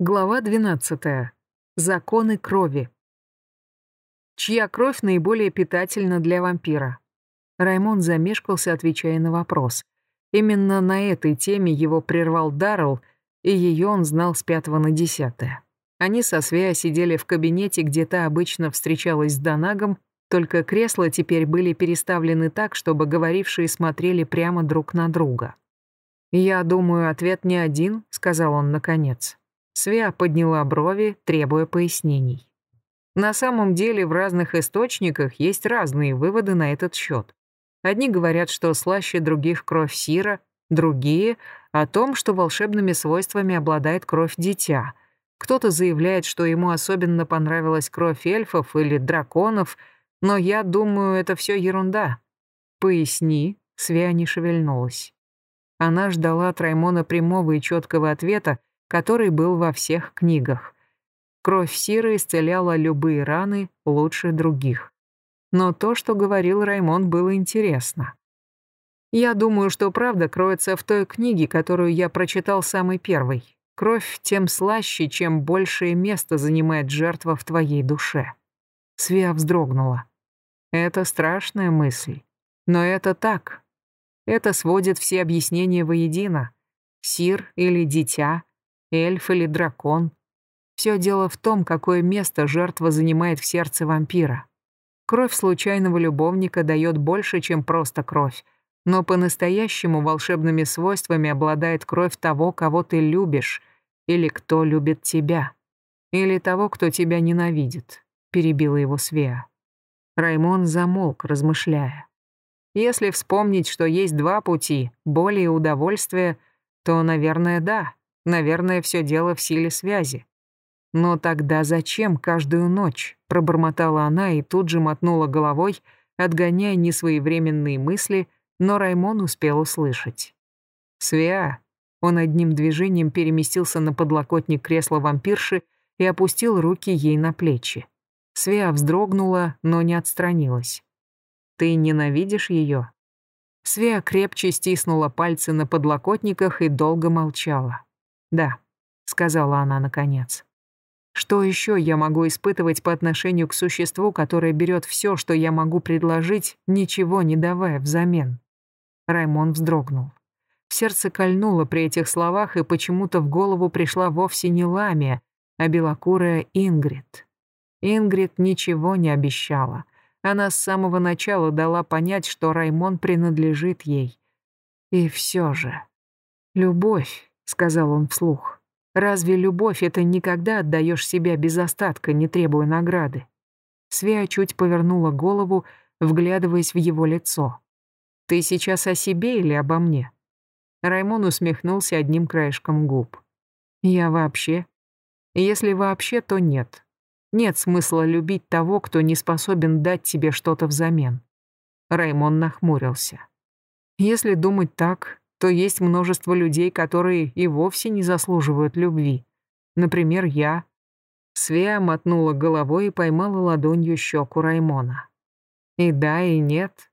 Глава 12. Законы крови. Чья кровь наиболее питательна для вампира? Раймон замешкался, отвечая на вопрос. Именно на этой теме его прервал Даррелл, и ее он знал с пятого на десятое. Они со Свеа сидели в кабинете, где та обычно встречалась с Донагом, только кресла теперь были переставлены так, чтобы говорившие смотрели прямо друг на друга. «Я думаю, ответ не один», — сказал он наконец. Свя подняла брови, требуя пояснений. На самом деле в разных источниках есть разные выводы на этот счет. Одни говорят, что слаще других кровь Сира, другие — о том, что волшебными свойствами обладает кровь дитя. Кто-то заявляет, что ему особенно понравилась кровь эльфов или драконов, но я думаю, это все ерунда. «Поясни», — Свя не шевельнулась. Она ждала от Раймона прямого и четкого ответа, который был во всех книгах. Кровь Сиры исцеляла любые раны лучше других. Но то, что говорил Раймон, было интересно. Я думаю, что правда кроется в той книге, которую я прочитал самой первой. Кровь тем слаще, чем большее место занимает жертва в твоей душе. Свия вздрогнула. Это страшная мысль. Но это так. Это сводит все объяснения воедино. Сир или дитя эльф или дракон. Все дело в том, какое место жертва занимает в сердце вампира. Кровь случайного любовника дает больше, чем просто кровь, но по-настоящему волшебными свойствами обладает кровь того, кого ты любишь, или кто любит тебя, или того, кто тебя ненавидит, перебила его Свеа. Раймон замолк, размышляя. Если вспомнить, что есть два пути, боль и удовольствие, то, наверное, да, Наверное, все дело в силе связи. Но тогда зачем каждую ночь? Пробормотала она и тут же мотнула головой, отгоняя несвоевременные мысли, но Раймон успел услышать. «Свя!» Он одним движением переместился на подлокотник кресла вампирши и опустил руки ей на плечи. Свя вздрогнула, но не отстранилась. «Ты ненавидишь ее?» Свя крепче стиснула пальцы на подлокотниках и долго молчала. «Да», — сказала она наконец. «Что еще я могу испытывать по отношению к существу, которое берет все, что я могу предложить, ничего не давая взамен?» Раймон вздрогнул. В сердце кольнуло при этих словах, и почему-то в голову пришла вовсе не Ламия, а белокурая Ингрид. Ингрид ничего не обещала. Она с самого начала дала понять, что Раймон принадлежит ей. И все же... Любовь сказал он вслух. Разве любовь — это никогда отдаешь себя без остатка, не требуя награды? Свея чуть повернула голову, вглядываясь в его лицо. «Ты сейчас о себе или обо мне?» Раймон усмехнулся одним краешком губ. «Я вообще?» «Если вообще, то нет. Нет смысла любить того, кто не способен дать тебе что-то взамен». Раймон нахмурился. «Если думать так, то есть множество людей, которые и вовсе не заслуживают любви. Например, я. Свеа мотнула головой и поймала ладонью щеку Раймона. И да, и нет.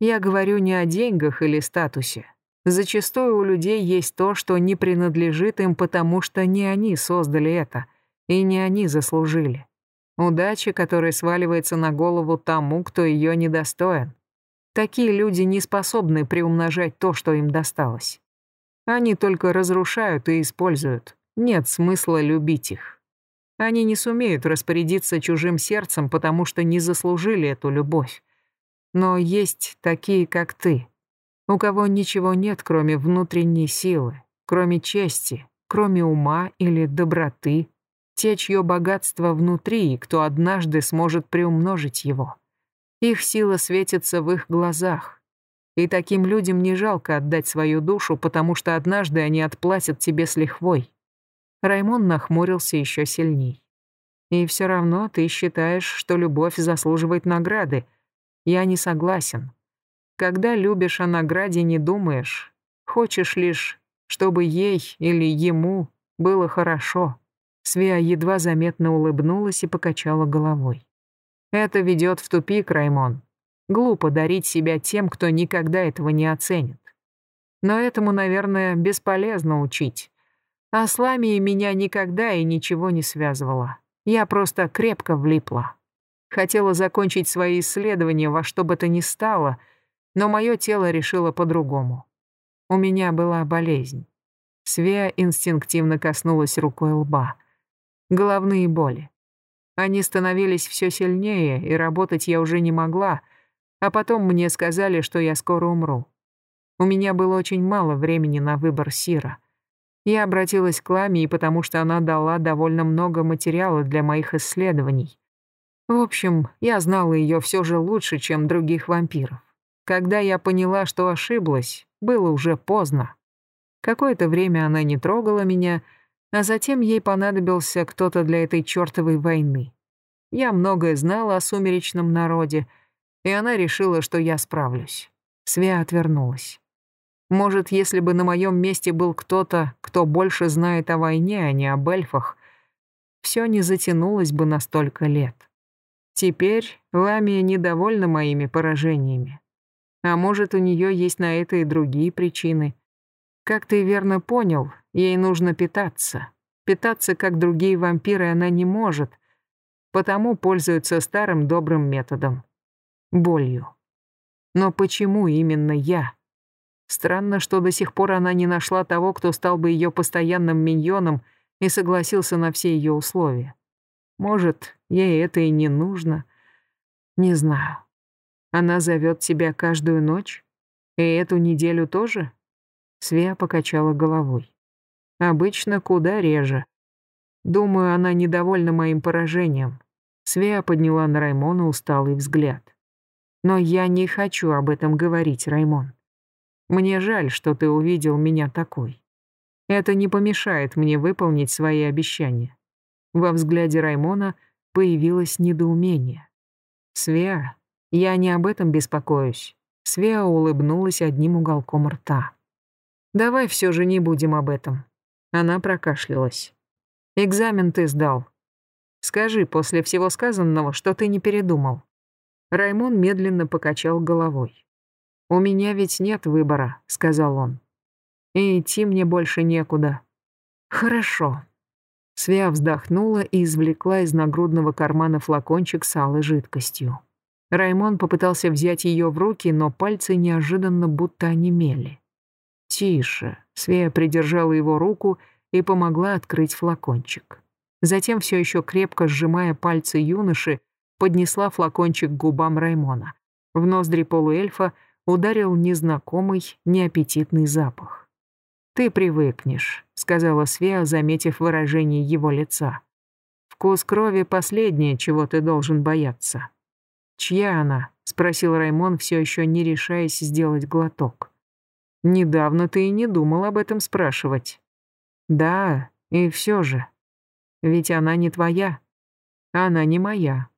Я говорю не о деньгах или статусе. Зачастую у людей есть то, что не принадлежит им, потому что не они создали это, и не они заслужили. Удача, которая сваливается на голову тому, кто ее недостоин. Такие люди не способны приумножать то, что им досталось. Они только разрушают и используют. Нет смысла любить их. Они не сумеют распорядиться чужим сердцем, потому что не заслужили эту любовь. Но есть такие, как ты, у кого ничего нет, кроме внутренней силы, кроме чести, кроме ума или доброты, те, чье богатство внутри, и кто однажды сможет приумножить его. Их сила светится в их глазах. И таким людям не жалко отдать свою душу, потому что однажды они отплатят тебе с лихвой. Раймон нахмурился еще сильней. И все равно ты считаешь, что любовь заслуживает награды. Я не согласен. Когда любишь о награде, не думаешь. Хочешь лишь, чтобы ей или ему было хорошо. Свия едва заметно улыбнулась и покачала головой. Это ведет в тупик, Раймон. Глупо дарить себя тем, кто никогда этого не оценит. Но этому, наверное, бесполезно учить. А с Ламией меня никогда и ничего не связывало. Я просто крепко влипла. Хотела закончить свои исследования во что бы то ни стало, но мое тело решило по-другому. У меня была болезнь. Свея инстинктивно коснулась рукой лба. Головные боли. Они становились все сильнее, и работать я уже не могла, а потом мне сказали, что я скоро умру. У меня было очень мало времени на выбор Сира. Я обратилась к Ламии, потому что она дала довольно много материала для моих исследований. В общем, я знала ее все же лучше, чем других вампиров. Когда я поняла, что ошиблась, было уже поздно. Какое-то время она не трогала меня, а затем ей понадобился кто-то для этой чертовой войны. Я многое знала о сумеречном народе, и она решила, что я справлюсь. Свя отвернулась. Может, если бы на моем месте был кто-то, кто больше знает о войне, а не об эльфах, все не затянулось бы на столько лет. Теперь Ламия недовольна моими поражениями. А может, у нее есть на это и другие причины. Как ты верно понял, ей нужно питаться. Питаться, как другие вампиры, она не может, потому пользуется старым добрым методом — болью. Но почему именно я? Странно, что до сих пор она не нашла того, кто стал бы ее постоянным миньоном и согласился на все ее условия. Может, ей это и не нужно. Не знаю. Она зовет тебя каждую ночь? И эту неделю тоже? Свея покачала головой. Обычно куда реже. Думаю, она недовольна моим поражением. Свея подняла на Раймона усталый взгляд. Но я не хочу об этом говорить, Раймон. Мне жаль, что ты увидел меня такой. Это не помешает мне выполнить свои обещания. Во взгляде Раймона появилось недоумение. «Свеа, я не об этом беспокоюсь». Свеа улыбнулась одним уголком рта. «Давай все же не будем об этом». Она прокашлялась. «Экзамен ты сдал. Скажи после всего сказанного, что ты не передумал». Раймон медленно покачал головой. «У меня ведь нет выбора», — сказал он. «И идти мне больше некуда». «Хорошо». Свя вздохнула и извлекла из нагрудного кармана флакончик с алой жидкостью. Раймон попытался взять ее в руки, но пальцы неожиданно будто онемели. «Тише», — Свея придержала его руку и помогла открыть флакончик. Затем, все еще крепко сжимая пальцы юноши, поднесла флакончик к губам Раймона. В ноздри полуэльфа ударил незнакомый, неаппетитный запах. «Ты привыкнешь», — сказала Свеа, заметив выражение его лица. «Вкус крови — последнее, чего ты должен бояться». «Чья она?» — спросил Раймон, все еще не решаясь сделать глоток. «Недавно ты и не думал об этом спрашивать». «Да, и все же. Ведь она не твоя. Она не моя.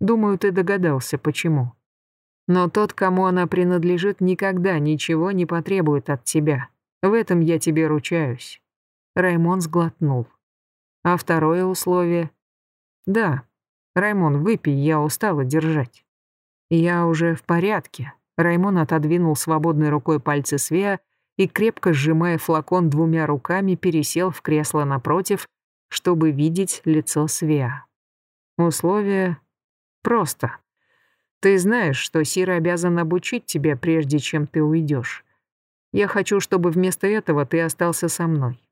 Думаю, ты догадался, почему». Но тот, кому она принадлежит, никогда ничего не потребует от тебя. В этом я тебе ручаюсь». Раймон сглотнул. «А второе условие?» «Да. Раймон, выпей, я устала держать». «Я уже в порядке». Раймон отодвинул свободной рукой пальцы Свеа и, крепко сжимая флакон двумя руками, пересел в кресло напротив, чтобы видеть лицо Свеа. Условие просто. Ты знаешь, что Сира обязан обучить тебя, прежде чем ты уйдешь. Я хочу, чтобы вместо этого ты остался со мной».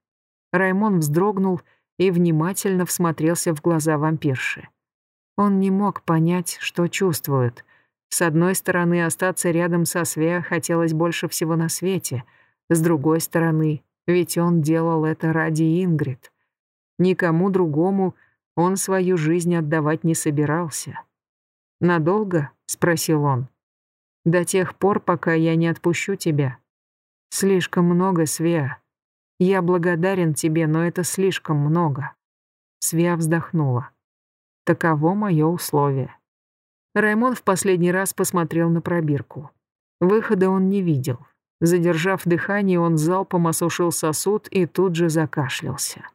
Раймон вздрогнул и внимательно всмотрелся в глаза вампирши. Он не мог понять, что чувствует. С одной стороны, остаться рядом со Свеа хотелось больше всего на свете. С другой стороны, ведь он делал это ради Ингрид. Никому другому он свою жизнь отдавать не собирался. «Надолго?» — спросил он. «До тех пор, пока я не отпущу тебя. Слишком много, Свя. Я благодарен тебе, но это слишком много». Свя вздохнула. «Таково мое условие». Раймон в последний раз посмотрел на пробирку. Выхода он не видел. Задержав дыхание, он залпом осушил сосуд и тут же закашлялся.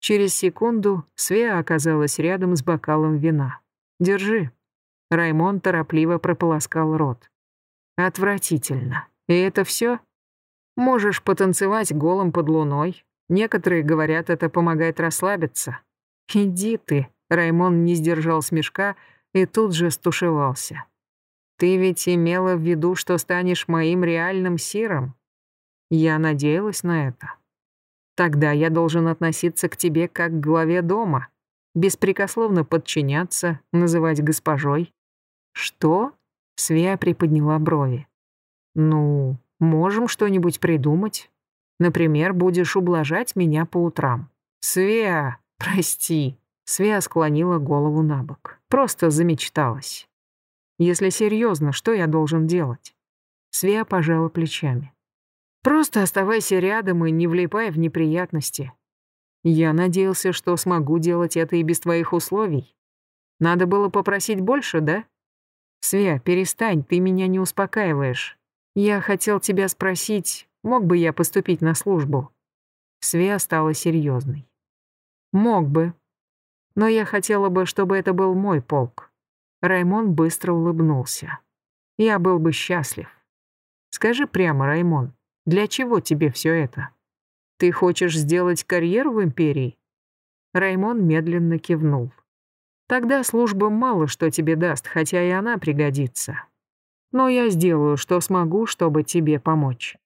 Через секунду Свеа оказалась рядом с бокалом вина. «Держи», Раймон торопливо прополоскал рот. «Отвратительно. И это все? Можешь потанцевать голым под луной. Некоторые говорят, это помогает расслабиться. Иди ты, Раймон не сдержал смешка и тут же стушевался. Ты ведь имела в виду, что станешь моим реальным сиром? Я надеялась на это. Тогда я должен относиться к тебе как к главе дома, беспрекословно подчиняться, называть госпожой. Что? Свия приподняла брови. Ну, можем что-нибудь придумать. Например, будешь ублажать меня по утрам. Свия, прости. Свия склонила голову на бок. Просто замечталась. Если серьезно, что я должен делать? Свия пожала плечами. Просто оставайся рядом и не влипай в неприятности. Я надеялся, что смогу делать это и без твоих условий. Надо было попросить больше, да? Свя, перестань, ты меня не успокаиваешь. Я хотел тебя спросить, мог бы я поступить на службу? Свя стала серьезной. Мог бы. Но я хотела бы, чтобы это был мой полк. Раймон быстро улыбнулся. Я был бы счастлив. Скажи прямо, Раймон, для чего тебе все это? Ты хочешь сделать карьеру в империи? Раймон медленно кивнул. Тогда служба мало что тебе даст, хотя и она пригодится. Но я сделаю, что смогу, чтобы тебе помочь.